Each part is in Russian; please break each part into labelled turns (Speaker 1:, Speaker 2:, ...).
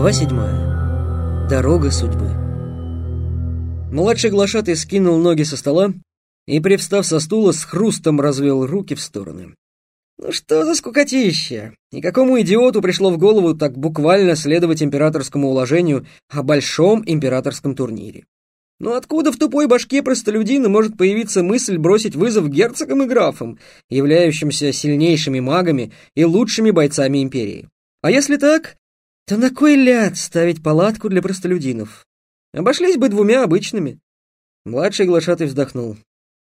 Speaker 1: Глава седьмая. Дорога судьбы. Младший глашатый скинул ноги со стола и, привстав со стула, с хрустом развел руки в стороны. Ну что за скукотища? И какому идиоту пришло в голову так буквально следовать императорскому уложению о большом императорском турнире? Но откуда в тупой башке простолюдина может появиться мысль бросить вызов герцогам и графам, являющимся сильнейшими магами и лучшими бойцами империи? А если так, то на кой ляд ставить палатку для простолюдинов? Обошлись бы двумя обычными. Младший глашатый вздохнул.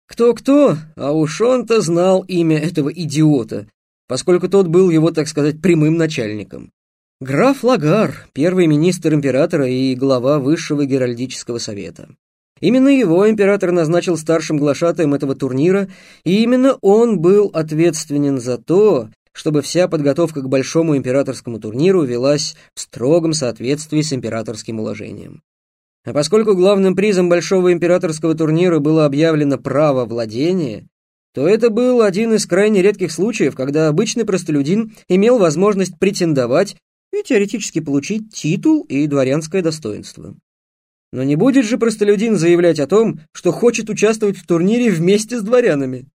Speaker 1: Кто-кто, а уж он-то знал имя этого идиота, поскольку тот был его, так сказать, прямым начальником. Граф Лагар, первый министр императора и глава Высшего Геральдического совета. Именно его император назначил старшим глашатаем этого турнира, и именно он был ответственен за то, чтобы вся подготовка к большому императорскому турниру велась в строгом соответствии с императорским уложением. А поскольку главным призом большого императорского турнира было объявлено право владения, то это был один из крайне редких случаев, когда обычный простолюдин имел возможность претендовать и теоретически получить титул и дворянское достоинство. Но не будет же простолюдин заявлять о том, что хочет участвовать в турнире вместе с дворянами.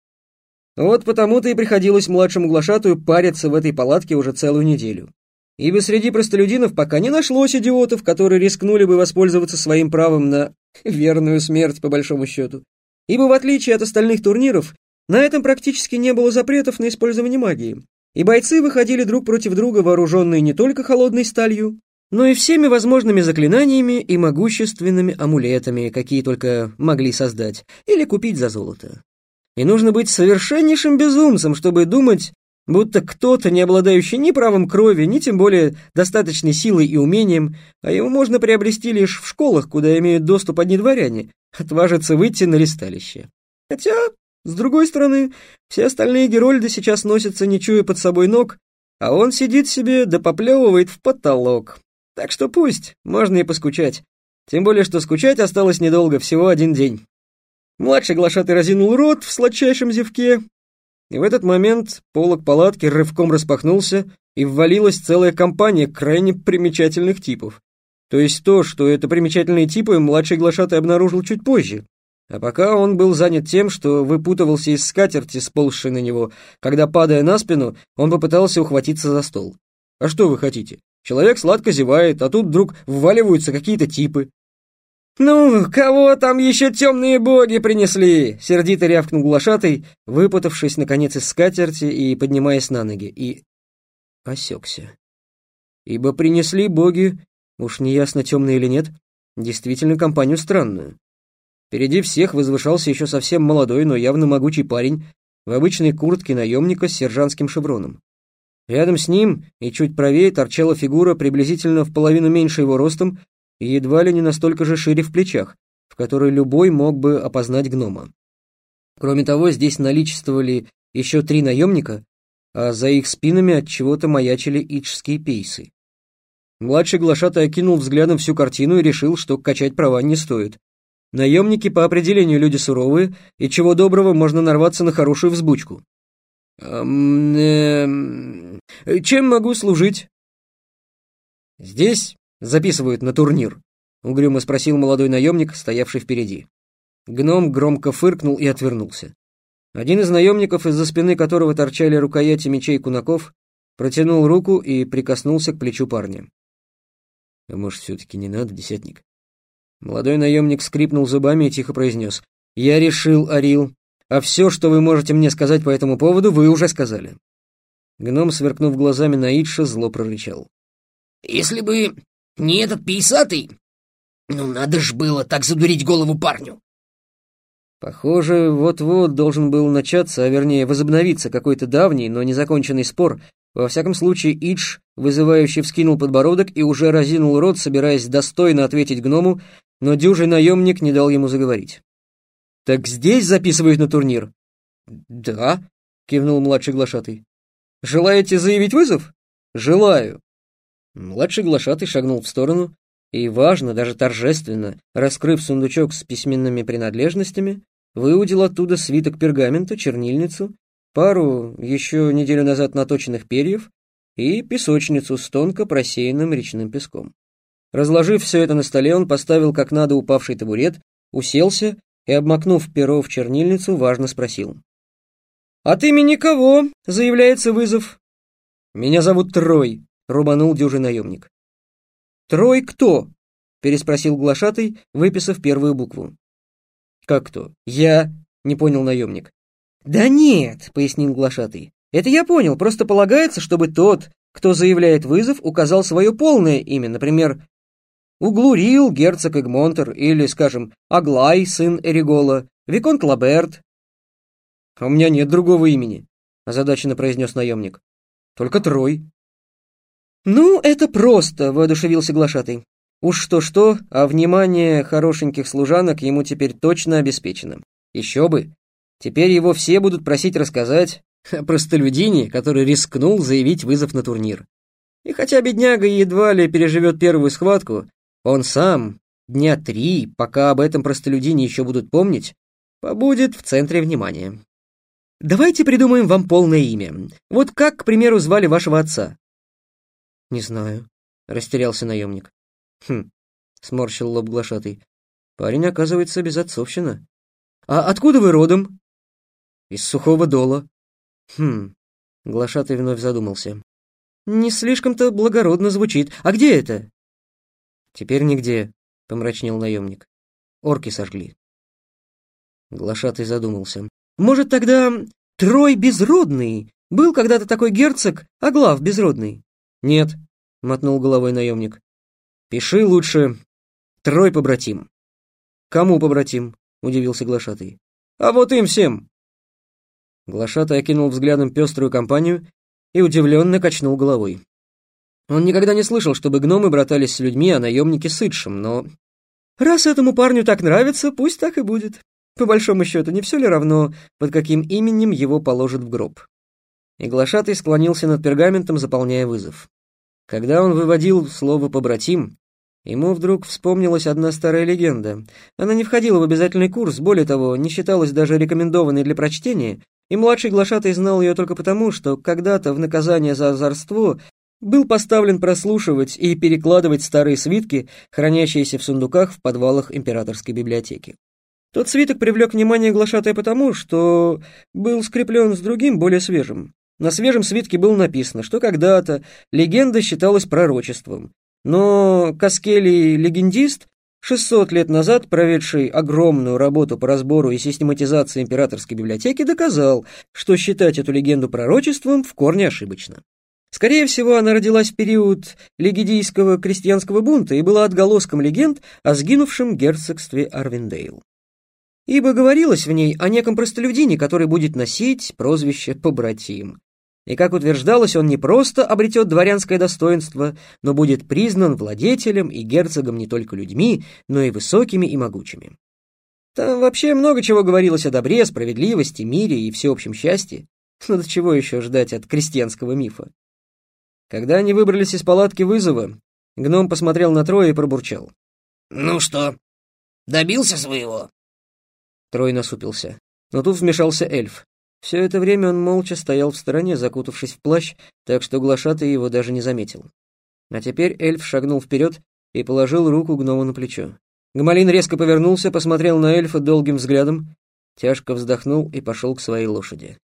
Speaker 1: Вот потому-то и приходилось младшему глашатую париться в этой палатке уже целую неделю. Ибо среди простолюдинов пока не нашлось идиотов, которые рискнули бы воспользоваться своим правом на верную смерть, по большому счету. Ибо в отличие от остальных турниров, на этом практически не было запретов на использование магии. И бойцы выходили друг против друга, вооруженные не только холодной сталью, но и всеми возможными заклинаниями и могущественными амулетами, какие только могли создать или купить за золото. И нужно быть совершеннейшим безумцем, чтобы думать, будто кто-то, не обладающий ни правом крови, ни тем более достаточной силой и умением, а его можно приобрести лишь в школах, куда имеют доступ одни дворяне, отважится выйти на листалище. Хотя, с другой стороны, все остальные герольды сейчас носятся, не чуя под собой ног, а он сидит себе да поплевывает в потолок. Так что пусть, можно и поскучать. Тем более, что скучать осталось недолго, всего один день. Младший глашатый разинул рот в сладчайшем зевке, и в этот момент полок палатки рывком распахнулся, и ввалилась целая компания крайне примечательных типов. То есть то, что это примечательные типы, младший глашатый обнаружил чуть позже. А пока он был занят тем, что выпутывался из скатерти, сползшей на него, когда, падая на спину, он попытался ухватиться за стол. А что вы хотите? Человек сладко зевает, а тут вдруг вваливаются какие-то типы. «Ну, кого там еще темные боги принесли?» — сердито рявкнул глашатый, выпутавшись, наконец, из скатерти и поднимаясь на ноги, и осекся. Ибо принесли боги, уж неясно темные или нет, действительно компанию странную. Впереди всех возвышался еще совсем молодой, но явно могучий парень в обычной куртке наемника с сержантским шевроном. Рядом с ним и чуть правее торчала фигура приблизительно в половину меньше его ростом и едва ли не настолько же шире в плечах, в которой любой мог бы опознать гнома. Кроме того, здесь наличествовали еще три наемника, а за их спинами от чего-то маячили иджские пейсы. Младший глашатай окинул взглядом всю картину и решил, что качать права не стоит. Наемники по определению люди суровые, и чего доброго можно нарваться на хорошую взбучку. «Эм, чем могу служить?» «Здесь записывают на турнир?» — угрюмо спросил молодой наемник, стоявший впереди. Гном громко фыркнул и отвернулся. Один из наемников, из-за спины которого торчали рукояти мечей кунаков, протянул руку и прикоснулся к плечу парня. «А может, все-таки не надо, десятник?» Молодой наемник скрипнул зубами и тихо произнес. «Я решил, Арил, а все, что вы можете мне сказать по этому поводу, вы уже сказали». Гном, сверкнув глазами на Итша, зло прорычал.
Speaker 2: «Если бы не этот пейсатый? Ну, надо ж было так задурить голову парню.
Speaker 1: Похоже, вот-вот должен был начаться, а вернее возобновиться какой-то давний, но незаконченный спор. Во всяком случае, Идж, вызывающе вскинул подбородок и уже разинул рот, собираясь достойно ответить гному, но дюжий наемник не дал ему заговорить. «Так здесь записывают на турнир?» «Да», — кивнул младший глашатый. «Желаете заявить вызов?» «Желаю. Младший глашатый шагнул в сторону и, важно, даже торжественно, раскрыв сундучок с письменными принадлежностями, выудил оттуда свиток пергамента, чернильницу, пару еще неделю назад наточенных перьев и песочницу с тонко просеянным речным песком. Разложив все это на столе, он поставил как надо упавший табурет, уселся и, обмакнув перо в чернильницу, важно спросил. «От имени кого?» — заявляется вызов. «Меня зовут Трой», — рубанул дюжий наемник. «Трой кто?» — переспросил глашатый, выписав первую букву. «Как кто? Я?» — не понял наемник. «Да нет», — пояснил глашатый. «Это я понял, просто полагается, чтобы тот, кто заявляет вызов, указал свое полное имя, например, Углурил, герцог Эгмонтер, или, скажем, Аглай, сын Эригола, Виконт Лаберт. «А у меня нет другого имени», — озадаченно произнес наемник. «Только Трой». «Ну, это просто», — воодушевился глашатый. «Уж что-что, а внимание хорошеньких служанок ему теперь точно обеспечено. Еще бы. Теперь его все будут просить рассказать о простолюдине, который рискнул заявить вызов на турнир. И хотя бедняга едва ли переживет первую схватку, он сам дня три, пока об этом простолюдине еще будут помнить, побудет в центре внимания. Давайте придумаем вам полное имя. Вот как, к примеру, звали вашего отца? Не знаю, растерялся наемник. Хм, сморщил лоб глашатый. Парень, оказывается, безотцовщина. А откуда вы родом? Из сухого дола. Хм, глашатый вновь задумался. Не слишком-то благородно звучит. А где это? «Теперь нигде», — помрачнел наемник. «Орки сожгли». Глашатый задумался. «Может, тогда Трой Безродный? Был когда-то такой герцог, а глав Безродный?» «Нет», — мотнул головой наемник. «Пиши лучше Трой побратим». «Кому побратим?» — удивился Глашатый. «А вот им всем!» Глашатый окинул взглядом пеструю компанию и удивленно качнул головой. Он никогда не слышал, чтобы гномы братались с людьми, а наемники с Идшем, но... Раз этому парню так нравится, пусть так и будет. По большому счету, не все ли равно, под каким именем его положат в гроб? И глашатый склонился над пергаментом, заполняя вызов. Когда он выводил слово «побратим», ему вдруг вспомнилась одна старая легенда. Она не входила в обязательный курс, более того, не считалась даже рекомендованной для прочтения, и младший глашатый знал ее только потому, что когда-то в наказание за озорство был поставлен прослушивать и перекладывать старые свитки, хранящиеся в сундуках в подвалах императорской библиотеки. Тот свиток привлек внимание глашатая потому, что был скреплен с другим, более свежим. На свежем свитке было написано, что когда-то легенда считалась пророчеством, но Каскелий легендист, 600 лет назад проведший огромную работу по разбору и систематизации императорской библиотеки, доказал, что считать эту легенду пророчеством в корне ошибочно. Скорее всего, она родилась в период легидийского крестьянского бунта и была отголоском легенд о сгинувшем герцогстве Арвиндейл. Ибо говорилось в ней о неком простолюдине, который будет носить прозвище «побратим». И, как утверждалось, он не просто обретет дворянское достоинство, но будет признан владетелем и герцогом не только людьми, но и высокими и могучими. Там вообще много чего говорилось о добре, справедливости, мире и всеобщем счастье. Но до чего еще ждать от крестьянского мифа? Когда они выбрались из палатки вызова, гном посмотрел на Троя и пробурчал.
Speaker 2: «Ну что, добился своего?»
Speaker 1: Трой насупился. Но тут вмешался эльф. Все это время он молча стоял в стороне, закутавшись в плащ, так что глашатый его даже не заметил. А теперь эльф шагнул вперед и положил руку гному на плечо. Гмалин резко повернулся, посмотрел на эльфа долгим взглядом, тяжко вздохнул и пошел к своей лошади.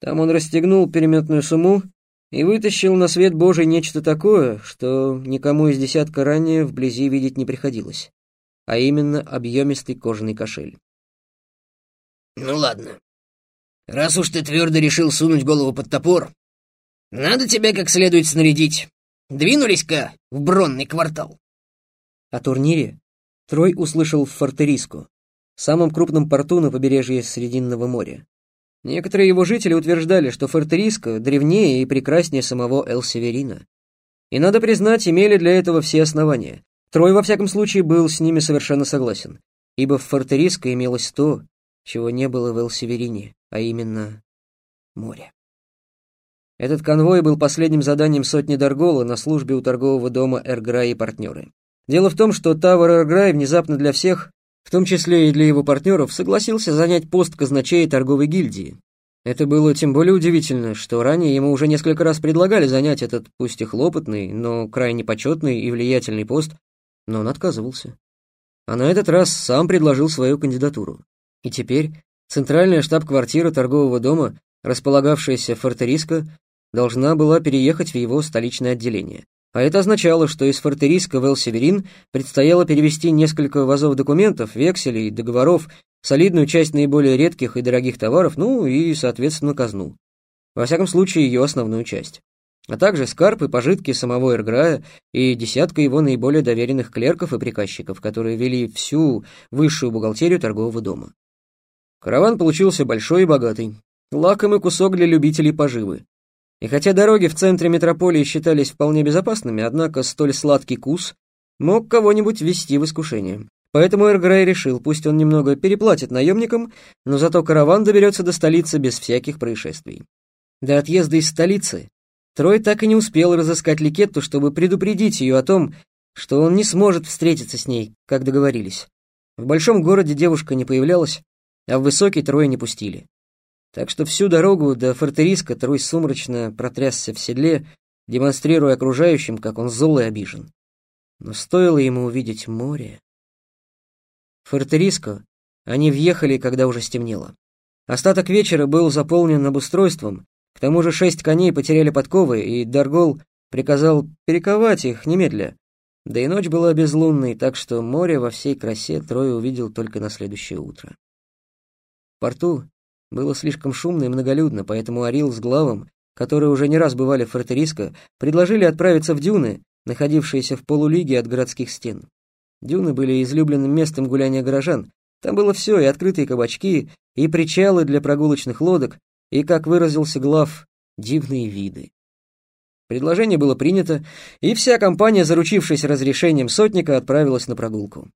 Speaker 1: Там он расстегнул переметную сумму и вытащил на свет Божий нечто такое, что никому из десятка ранее вблизи видеть не приходилось, а именно объемистый кожаный кошель.
Speaker 2: «Ну ладно, раз уж ты твердо решил сунуть голову под топор, надо тебя как следует снарядить. Двинулись-ка в бронный квартал».
Speaker 1: О турнире Трой услышал в Фортериску, самом крупном порту на побережье Срединного моря. Некоторые его жители утверждали, что Фортериско древнее и прекраснее самого Эл-Северина. И, надо признать, имели для этого все основания. Трой, во всяком случае, был с ними совершенно согласен, ибо в Фортериско имелось то, чего не было в Эл-Северине, а именно море. Этот конвой был последним заданием сотни Даргола на службе у торгового дома Эрграй и партнеры. Дело в том, что Тавр Эрграй внезапно для всех в том числе и для его партнеров, согласился занять пост казначея торговой гильдии. Это было тем более удивительно, что ранее ему уже несколько раз предлагали занять этот, пусть и хлопотный, но крайне почетный и влиятельный пост, но он отказывался. А на этот раз сам предложил свою кандидатуру. И теперь центральная штаб-квартира торгового дома, располагавшаяся в Фортериско, должна была переехать в его столичное отделение. А это означало, что из Фортериска в Эл-Северин предстояло перевести несколько вазов документов, векселей, договоров, солидную часть наиболее редких и дорогих товаров, ну и, соответственно, казну. Во всяком случае, ее основную часть. А также скарб и пожитки самого Эрграя и десятка его наиболее доверенных клерков и приказчиков, которые вели всю высшую бухгалтерию торгового дома. Караван получился большой и богатый. Лакомый кусок для любителей поживы. И хотя дороги в центре метрополии считались вполне безопасными, однако столь сладкий кус мог кого-нибудь ввести в искушение. Поэтому Эргрей решил, пусть он немного переплатит наемникам, но зато караван доберется до столицы без всяких происшествий. До отъезда из столицы Трой так и не успел разыскать Ликетту, чтобы предупредить ее о том, что он не сможет встретиться с ней, как договорились. В большом городе девушка не появлялась, а в высокий Трой не пустили. Так что всю дорогу до Фортериска Трой сумрачно протрясся в седле, демонстрируя окружающим, как он зол и обижен. Но стоило ему увидеть море... Фортериско они въехали, когда уже стемнело. Остаток вечера был заполнен обустройством, к тому же шесть коней потеряли подковы, и Даргол приказал перековать их немедля. Да и ночь была безлунной, так что море во всей красе Трой увидел только на следующее утро. Порту было слишком шумно и многолюдно, поэтому Арил с Главом, которые уже не раз бывали в Фортериско, предложили отправиться в дюны, находившиеся в полулиге от городских стен. Дюны были излюбленным местом гуляния горожан. Там было все, и открытые кабачки, и причалы для прогулочных лодок, и, как выразился Глав, дивные виды. Предложение было принято, и вся компания, заручившись разрешением сотника, отправилась на прогулку.